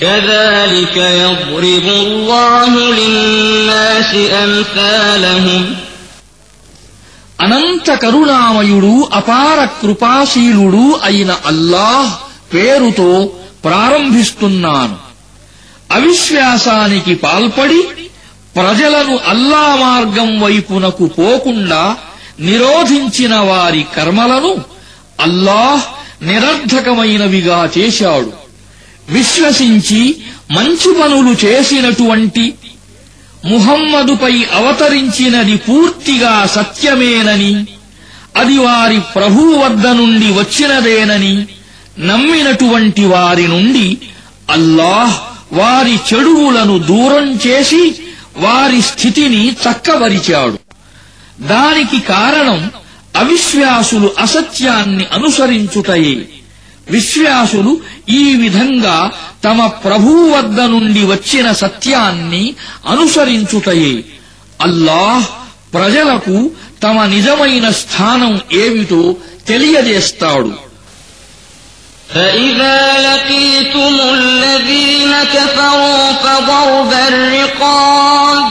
كذلك يضرب الله للناس أمثالهم అనంత కరుణామయుడు అపార కృపాశీలుడు అయిన అల్లాహ్ పేరుతో ప్రారంభిస్తున్నాను అవిశ్వాసానికి పాల్పడి ప్రజలను అల్లా మార్గం వైపునకు పోకుండా నిరోధించిన వారి కర్మలను అల్లాహ్ నిరర్ధకమైనవిగా చేశాడు విశ్వసించి మంచి పనులు చేసినటువంటి ముహమ్మదుపై అవతరించినది పూర్తిగా సత్యమేనని అది వారి ప్రభువు వద్ద నుండి వచ్చినదేనని నమ్మినటువంటి వారి నుండి అల్లాహ్ వారి చెడువులను దూరం చేసి వారి స్థితిని చక్కబరిచాడు. దానికి కారణం అవిశ్వాసులు అసత్యాన్ని అనుసరించుటయే. విశ్వాసులు ఈ విధంగా తమ ప్రభువు వద్ద నుండి వచ్చిన సత్యాన్ని అనుసరించుటయే అల్లాహ్ ప్రజలకు తమ నిజమైన స్థానం ఏమిటో తెలియజేస్తాడు فإذا لقيتم الذين كفروا فضرب الرقاب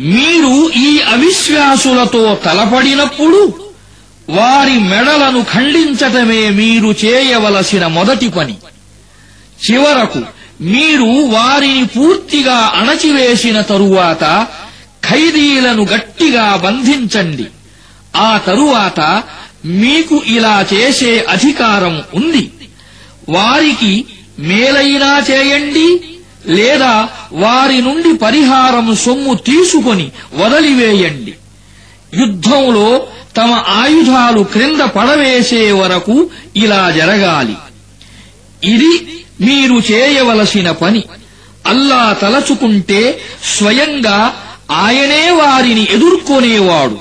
మీరు ఈ అవిశ్వాసులతో తలపడినప్పుడు వారి మెడలను ఖండించటమే మీరు చేయవలసిన మొదటి పని. చివరకు మీరు వారిని పూర్తిగా అణచివేసిన తరువాత ఖైదీలను గట్టిగా బంధించండి. ఆ తరువాత మీకు ఇలా చేసే అధికారం ఉంది. వారికి మేలైనా చేయండి లేదా వారి నుండి పరిహారం సొమ్ము తీసుకొని వదలివేయండి. యుద్ధంలో తమ ఆయుధాలు క్రింద పడవేసే వరకు ఇలా జరగాలి. ఇది మీరు చేయవలసిన పని. అల్లా తలచుకుంటే స్వయంగా ఆయనే వారిని ఎదుర్కొనేవాడు.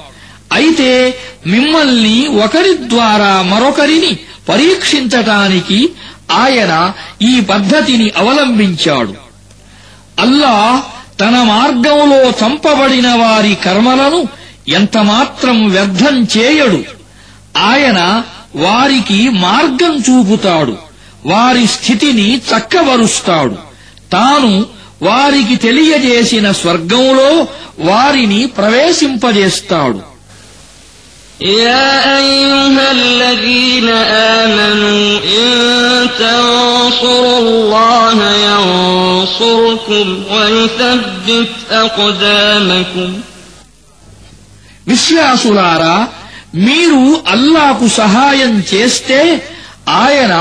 అయితే మిమ్మల్ని ఒకరి ద్వారా మరొకరిని పరీక్షించటానికి ఆయన ఈ పద్ధతిని అవలంబించాడు. అల్లాహ్ తన మార్గంలో చంపబడిన వారి కర్మలను ఎంతమాత్రం వ్యర్థం చేయడు. ఆయన వారికి మార్గం చూపుతాడు. వారి స్థితిని చక్కబరుస్తాడు. తాను వారికి తెలియజేసిన స్వర్గంలో వారిని ప్రవేశింపజేస్తాడు. يا أيها الذين آمنوا إن تنصروا الله ينصركم ويثبت أقدامكم విశ్వాసులారా మీరు అల్లాకు సహాయం చేస్తే ఆయన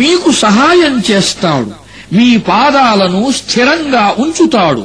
మీకు సహాయం చేస్తాడు మీ పాదాలను స్థిరంగా ఉంచుతాడు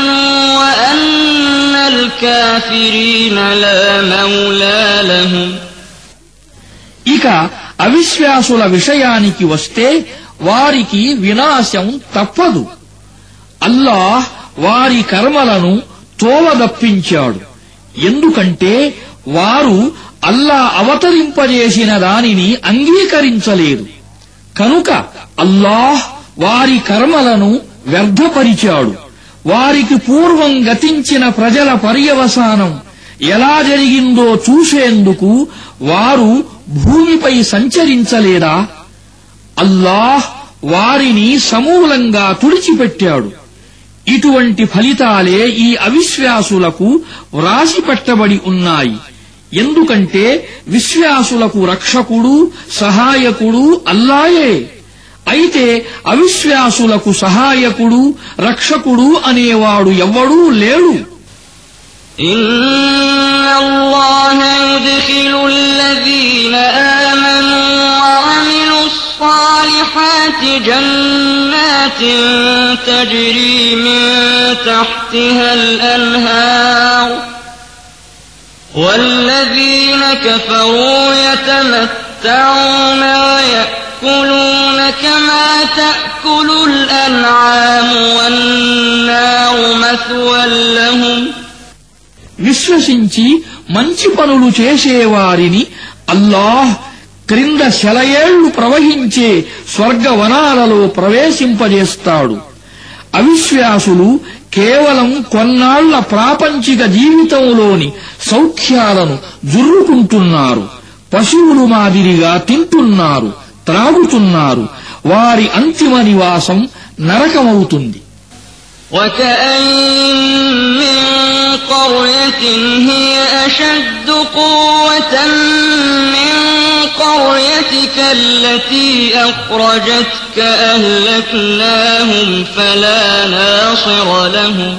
ఇక అవిశ్వాసుల విషయానికి వస్తే వారికి వినాశం తప్పదు. అల్లాహ్ వారి కర్మలను తోలదప్పించాడు ఎందుకంటే వారు అల్లా అవతరింపజేసిన దానిని అంగీకరించలేదు. కనుక అల్లాహ్ వారి కర్మలను వ్యర్థపరిచాడు. వారికి పూర్వం గతించిన ప్రజల పర్యవసానం ఎలా జరిగిందో చూసేందుకు వారు భూమిపై సంచరించలేదా? అల్లాహ్ వారిని సమూలంగా తుడిచిపెట్టాడు. ఇటువంటి ఫలితాలే ఈ అవిశ్వాసులకు వ్రాసిపెట్టబడి ఉన్నాయి. ఎందుకంటే విశ్వాసులకు రక్షకుడు సహాయకుడు అల్లాయే అయితే అవిశ్వాసులకు సహాయకుడు రక్షకుడు అనేవాడు ఎవ్వడూ లేడు إن الله يدخل الذين آمنوا وعملوا الصالحات جنات تجري من تحتها الأنهار والذين كفروا يتمتعون ويأكلون كما تأكل الأنعام والنار مثوى لهم విశ్వసించి మంచి పనులు చేసేవారిని అల్లాహ్ క్రింద శలయేళ్లు ప్రవహించే స్వర్గవనాలలో ప్రవేశింపజేస్తాడు అవిశ్వాసులు కేవలం కొన్నాళ్ల ప్రాపంచిక జీవితంలోని సౌఖ్యాలను జుర్రుకుంటున్నారు పశువులు మాదిరిగా తింటున్నారు త్రాగుతున్నారు వారి అంతిమ నివాసం నరకమవుతుంది وكأين من قرية هي أشد قوة من قريتك التي أخرجتك أهلكناهم فلا ناصر لهم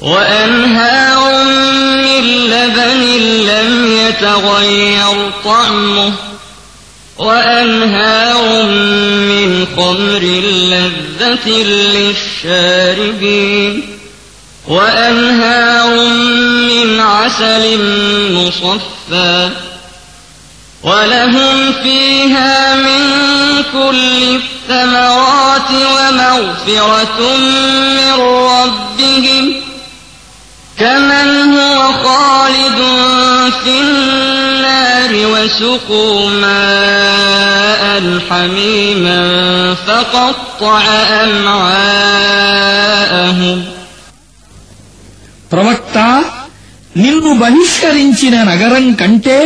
وأنهار من لبن لم يتغير طعمه وأنهار من خمر لذة للشاربين وأنهار من عسل مصفى ولهم فيها من كل الثمرات ومغفرة من ربهم كمن هو خالد في النار وسقوا ماء حميما فقطع أمعاءهم ప్రవక్త నిన్ను బహిష్కరించిన నగరం కంటే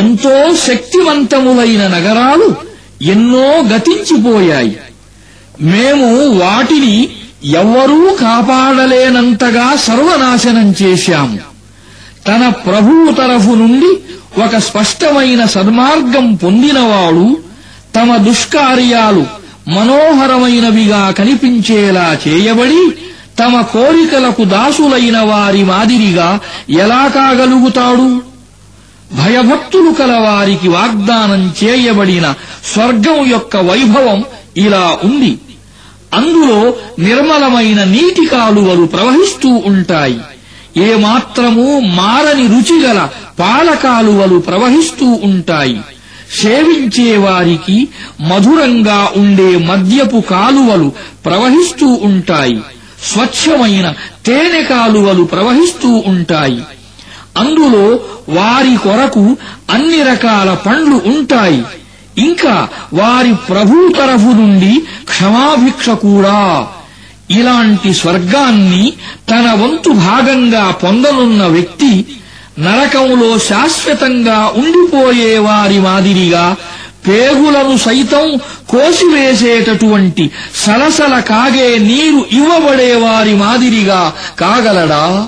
ఎంతో శక్తివంతములైన నగరాలు ఎన్నో గతించిపోయాయి. మేము వాటిని ఎవ్వరూ కాపాడలేనంతగా సర్వనాశనం చేశాము. తన ప్రభువు తరఫు నుండి ఒక స్పష్టమైన సన్మార్గం పొందినవాడు తమ దుష్కార్యాలు మనోహరమైనవిగా కనిపించేలా చేయబడి తమ కోరికలకు దాసులైన వారి మాదిరిగా ఎలా కాగలుగుతాడు? భయభక్తులు కలవారికి వాగ్దానం చేయబడిన స్వర్గం యొక్క వైభవం ఇలా ఉంది. అందులో నిర్మలమైన నీటి కాలువలు ప్రవహిస్తూ ఉంటాయి. ఏమాత్రమూ మారని రుచిగల పాలకాలువలు ప్రవహిస్తూ ఉంటాయి. సేవించే వారికి మధురంగా ఉండే మద్యపు కాలువలు ప్రవహిస్తూ ఉంటాయి. స్వచ్ఛమైన తేనె కాలువలు ప్రవహిస్తూ ఉంటాయి. అందులో వారి కొరకు అన్ని రకాల పండ్లు ఉంటాయి. ఇంకా వారి ప్రభు తరఫు నుండి క్షమాభిక్ష కూడా. ఇలాంటి స్వర్గాన్ని తన వంతు భాగంగా పొందనున్న వ్యక్తి నరకంలో శాశ్వతంగా ఉండిపోయే వారి మాదిరిగా పేగులను సైతం కోసివేసేటటువంటి సలసల కాగే నీరు ఇవ్వబడే వారి మాదిరిగా కాగలడా?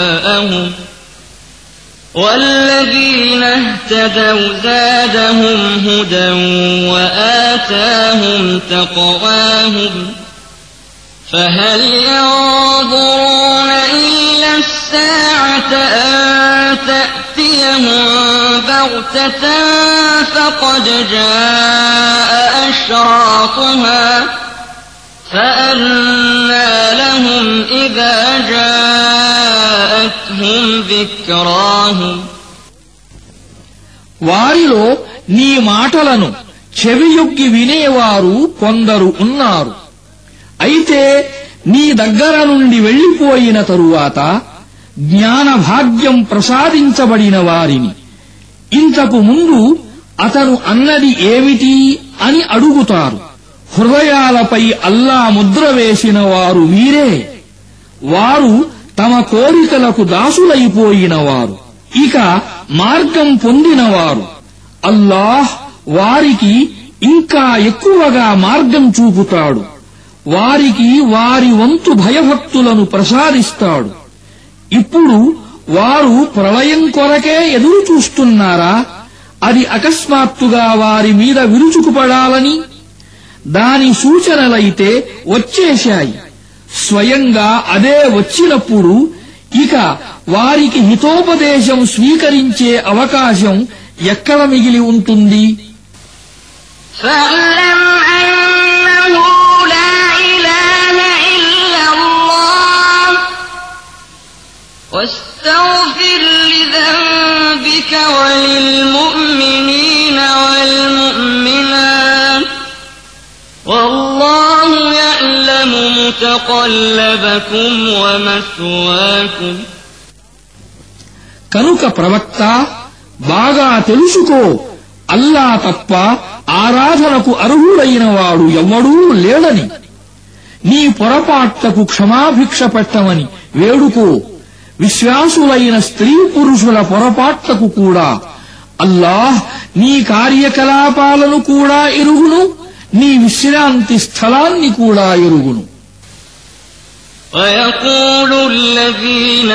والذين اهتدوا زادهم هدى وآتاهم تقواهم فهل ينظرون إلا الساعة أن تأتيهم بغتة فقد جاء أشراطها فأنى لهم إذا جاءتهم ذكراهم వారిలో నీ మాటలను చెవియొగ్గి వినేవారు కొందరు ఉన్నారు అయితే నీ దగ్గర నుండి వెళ్లిపోయిన తరువాత జ్ఞాన భాగ్యం ప్రసాదించబడిన వారిని ఇంతకు ముందు అతను అన్నది ఏమిటి అని అడుగుతారు హృదయాలపై అల్లా ముద్ర వేసిన వారు వీరే వారు తమ కోరికలకు దాసులైపోయిన వారు ఇక మార్గం పొందినవారు. అల్లాహ్ వారికి ఇంకా ఎక్కువగా మార్గం చూపుతాడు. వారికి వారి వంతు భయభక్తులను ప్రసాదిస్తాడు. ఇప్పుడు వారు ప్రళయం కొరకే ఎదురు చూస్తున్నారా అది అకస్మాత్తుగా వారి మీద విరుచుకుపడాలని దాని సూచనలైతే వచ్చేశాయి. స్వయంగా అదే వచ్చినప్పుడు ఇక వారికి హితోపదేశం స్వీకరించే అవకాశం ఎక్కడ మిగిలి ఉంటుంది فاعلم أنه لا إله إلا الله واستغفر لذنبك وللمؤمنين والمؤمنات والله يعلم متقلبكم ومثواكم కనుక ప్రవక్త బాగా తెలుసుకో అల్లా తప్ప ఆరాధనకు అర్హుడైన వాడు ఎవ్వడూ లేడని నీ పొరపాట్లకు క్షమాభిక్ష పెట్టమని వేడుకో విశ్వాసులైన స్త్రీ పురుషుల పొరపాట్లకు కూడా అల్లాహ్ నీ కార్యకలాపాలను కూడా ఎరుగును నీ విశ్రాంతి స్థలాన్ని కూడా ఎరుగును ويقول الذين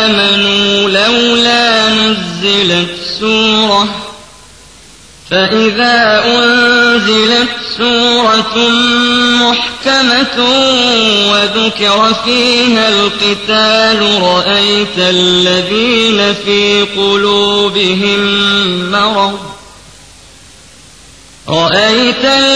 آمنوا لولا نزلت سورة فإذا أنزلت سورة محكمة وذكر فيها القتال رأيت الذين في قلوبهم مرض رأيت الذين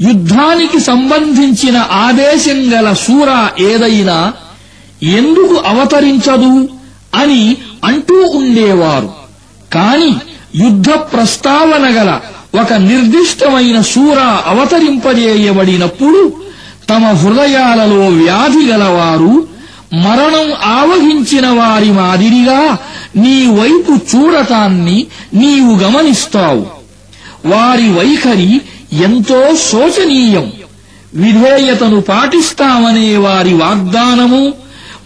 యుద్ధానికి సంబంధించిన ఆదేశం గల సూర ఏదైనా ఎందుకు అవతరించదు అని అంటూ ఉండేవారు. కాని యుద్ధ ప్రస్తావన గల ఒక నిర్దిష్టమైన సూర అవతరింపజేయబడినప్పుడు తమ హృదయాలలో వ్యాధి గలవారు మరణం ఆవహించిన వారి మాదిరిగా నీ వైపు చూడటాన్ని నీవు గమనిస్తావు. వారి వైఖరి ఎంతో శోచనీయం. విధేయతను పాటిస్తామనే వారి వాగ్దానము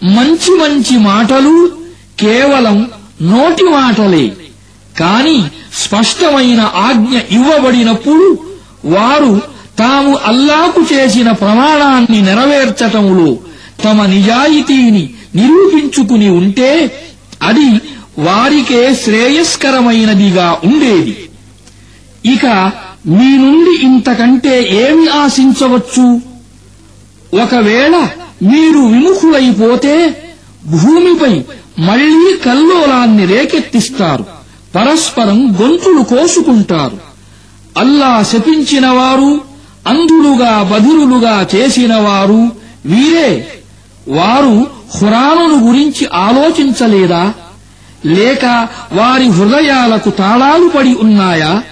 మంచి మంచి మాటలు కేవలం నోటి మాటలే. కాని స్పష్టమైన ఆజ్ఞ ఇవ్వబడినప్పుడు వారు తాము అల్లాకు చేసిన ప్రమాణాన్ని నెరవేర్చటంలో తమ నిజాయితీని నిరూపించుకుని ఉంటే అది వారికే శ్రేయస్కరమైనదిగా ఉండేది. ఇక మీ నుండి ఇంతకంటే ఏమి ఆశించవచ్చు? ఒకవేళ మీరు విముఖులైపోతే భూమిపై మళ్ళీ కల్లోలాన్ని రేకెత్తిస్తారు. పరస్పరం గొంతులు కోసుకుంటారు. అల్లా శపించినవారు అంధులుగా బధిరులుగా చేసినవారు వీరే. వారు హురాను గురించి ఆలోచించలేదా? లేక వారి హృదయాలకు తాళాలు పడి ఉన్నాయా?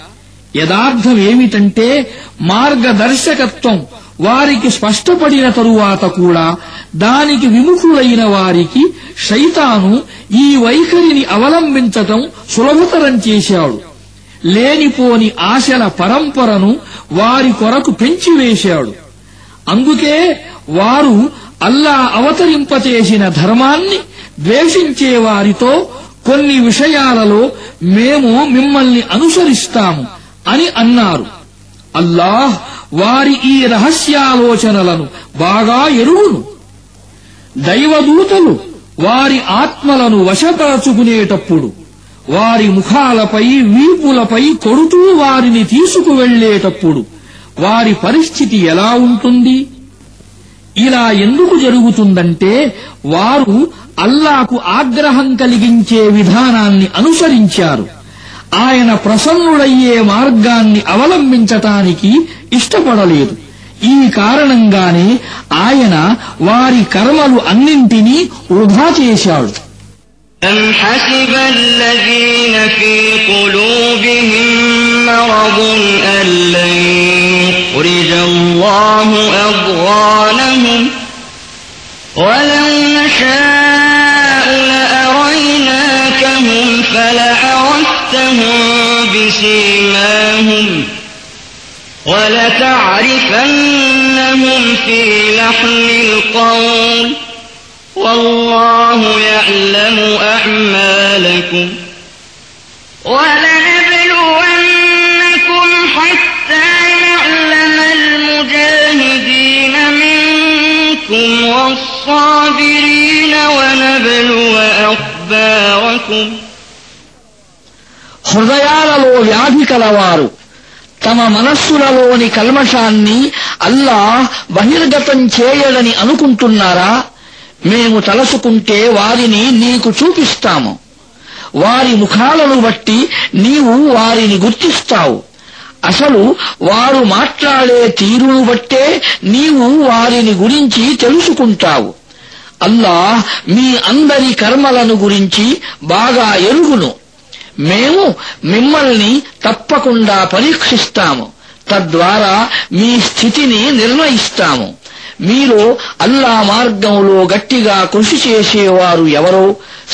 యథార్థమేమిటంటే మార్గదర్శకత్వం. వారికి స్పష్టపడిన తరువాత కూడా దానికి విముఖులైన వారికి శైతాను ఈ వైఖరిని అవలంబించటం సులభతరం చేశాడు. లేనిపోని ఆశల పరంపరను వారి కొరకు పెంచివేశాడు. అందుకే వారు అల్లా అవతరింపచేసిన ధర్మాన్ని ద్వేషించే వారితో కొన్ని విషయాలలో మేము మిమ్మల్ని అనుసరిస్తాము. అని అన్నారు. అల్లాహ్ వారి ఈ రహస్యాలోచనలను బాగా ఎరువును దైవదూతలు వారి ఆత్మలను వశపరచుకునేటప్పుడు వారి ముఖాలపై వీపులపై కొడుతూ వారిని తీసుకువెళ్ళేటప్పుడు వారి పరిస్థితి ఎలా ఉంటుంది? ఇలా ఎందుకు జరుగుతుందంటే వారు అల్లాకు ఆగ్రహం కలిగించే విధానాన్ని అనుసరించారు. ఆయన ప్రసన్నుడయ్యే మార్గాన్ని అవలంబించటానికి ఇష్టపడలేదు ఈ కారణంగానే ఆయన వారి కర్మలు అన్నింటినీ వృధా చేశాడు أم حسب الذين في قلوبهم مرض أن لن يخرج الله أضغانهم ولو بسيماهم ولتعرفنهم في لحن القول والله يعلم أعمالكم ولنبلونكم حتى نعلم المجاهدين منكم والصابرين హృదయాలలో వ్యాధి కలవారు. తమ మనస్సులలోని కల్మషాన్ని అల్లా బహిర్గతం చేయడని అనుకుంటున్నారా? మేము తలసుకుంటే వారిని నీకు చూపిస్తాము. వారి ముఖాలను బట్టి నీవు వారిని గుర్తిస్తావు. అసలు వారు మాట్లాడే తీరును బట్టే నీవు వారిని గురించి తెలుసుకుంటావు. అల్లాహ్ మీ అందరి కర్మలను గురించి బాగా ఎరుగును. మేము మిమ్మల్ని తప్పకుండా పరీక్షిస్తాము తద్వారా మీ స్థితిని నిర్ణయిస్తాము మీరు అల్లా మార్గంలో గట్టిగా కృషి చేసేవారు ఎవరో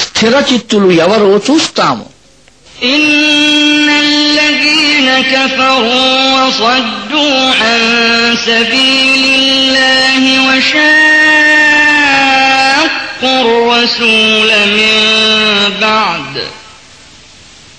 స్థిరచిత్తులు ఎవరో చూస్తాము إن الذين كفروا وصدوا عن سبيل الله وشاقوا الرسول من بعد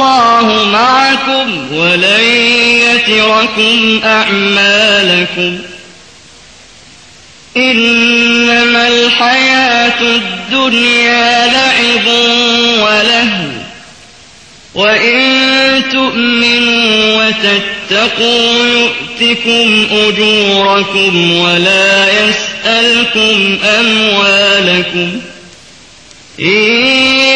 والله معكم ولن يتركم أعمالكم. إنما الحياة الدنيا لعب ولهو. وإن تؤمنوا وتتقوا يؤتكم أجوركم ولا يسألكم أموالكم. إن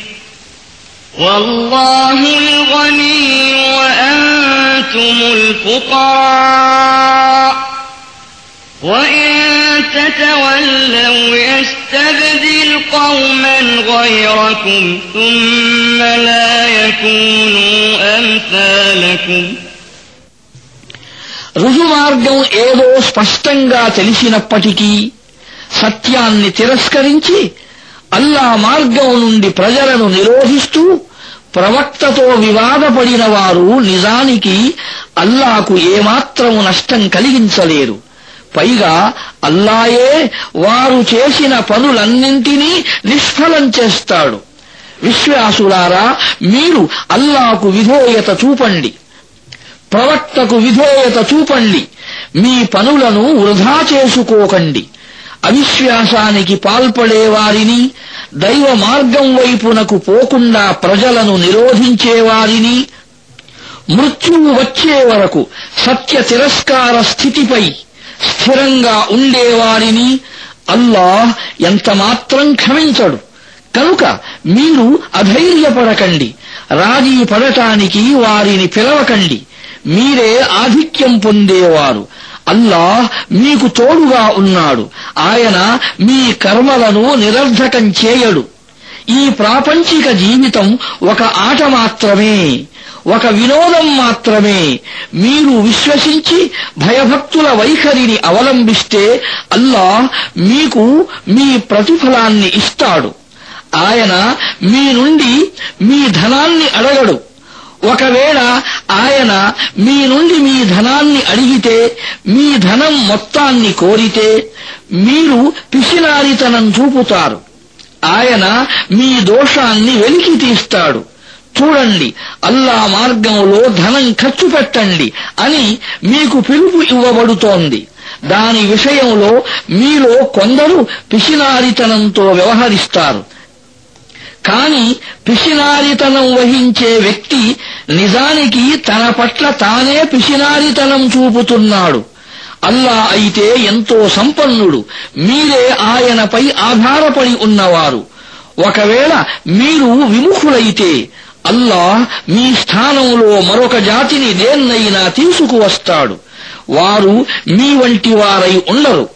والله الغني وأنتم الفقراء وإن تتولوا يستبدل قوما غيركم ثم لا يكونوا أمثالكم రుజుమార్గం ఏదో స్పష్టంగా తెలిసినప్పటికీ సత్యాన్ని తిరస్కరించి అల్లా మార్గం నుండి ప్రజలను నిరోధిస్తూ ప్రవక్తతో వివాదపడిన వారు నిజానికి అల్లాకు ఏమాత్రము నష్టం కలిగించలేరు. పైగా అల్లాయే వారు చేసిన పనులన్నింటినీ నిష్ఫలం చేస్తాడు. విశ్వాసులారా మీరు అల్లాకు విధేయత చూపండి. ప్రవక్తకు విధేయత చూపండి. మీ పనులను వృధా చేసుకోకండి. అవిశ్వాసానికి పాల్పడే వారిని దైవ మార్గం వైపునకు పోకుండా ప్రజలను నిరోధించేవారిని మృత్యువు వచ్చే వరకు సత్య తిరస్కార స్థితిపై స్థిరంగా ఉండేవారిని అల్లాహ్ ఎంతమాత్రం క్షమించడు. కనుక మీరు అధైర్యపడకండి. రాజీ పడటానికి వారిని పిలవకండి. మీరే ఆధిక్యం పొందేవారు. అల్లాహ్ మీకు తోడుగా ఉన్నాడు. ఆయన మీ కర్మలను నిరర్ధకం చేయడు. ఈ ప్రాపంచిక జీవితం ఒక ఆట మాత్రమే ఒక వినోదం మాత్రమే. మీరు విశ్వసించి భయభక్తుల వైఖరిని అవలంబిస్తే అల్లా మీకు మీ ప్రతిఫలాన్ని ఇస్తాడు. ఆయన మీ నుండి మీ ధనాన్ని అడగడు. ఒకవేళ ఆయన మీ నుండి మీ ధనాన్ని అడిగితే మీ ధనం మొత్తాన్ని కోరితే మీరు పిసినారితనం చూపుతారు. ఆయన మీ దోషాన్ని వెలికి తీస్తాడు. చూడండి అల్లా మార్గంలో ధనం ఖర్చు పెట్టండి అని మీకు పిలుపు ఇవ్వబడుతోంది. దాని విషయంలో మీలో కొందరు పిసినారితనంతో వ్యవహరిస్తారు. కాని పిసినారితనం వహించే వ్యక్తి నిజానికి తన పట్ల తానే పిసినారితనం చూపుతున్నాడు. అల్లా అయితే ఎంతో సంపన్నుడు. మీరే ఆయనపై ఆధారపడి ఉన్నవారు. ఒకవేళ మీరు విముఖులైతే అల్లా మీ స్థానంలో మరొక జాతిని దేన్నైనా తీసుకువస్తాడు. వారు మీ వంటి వారై ఉండరు.